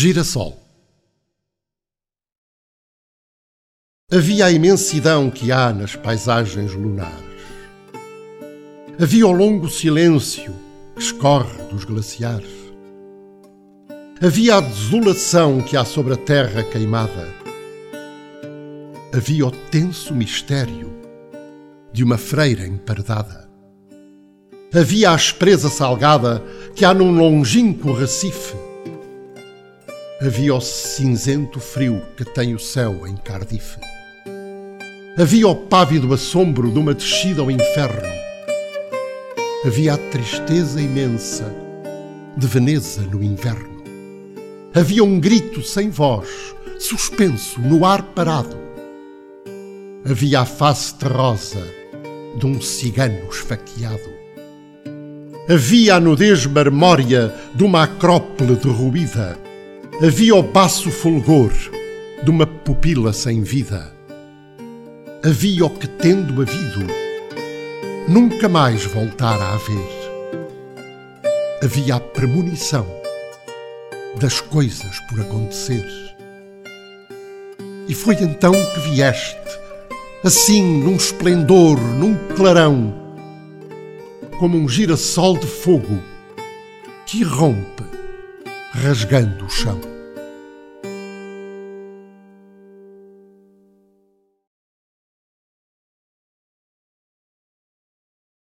Girassol Havia a imensidão que há nas paisagens lunares. Havia o longo silêncio que escorre dos glaciares. Havia a desolação que há sobre a terra queimada. Havia o tenso mistério de uma freira empardada. Havia a aspreza salgada que há num longínquo recife havia o cinzento frio que tem o céu em Cardiff. Havia o pávido assombro de uma descida ao inferno. Havia a tristeza imensa de Veneza no inverno. Havia um grito sem voz, suspenso no ar parado. Havia a face terrosa de um cigano esfaqueado. Havia a nudez marmórea de uma acrópole derruída Havia o baço fulgor de uma pupila sem vida. Havia o que, tendo havido, nunca mais voltar a haver. Havia a premonição das coisas por acontecer. E foi então que vieste, assim num esplendor, num clarão, como um girassol de fogo que irrompe rasgando o chão.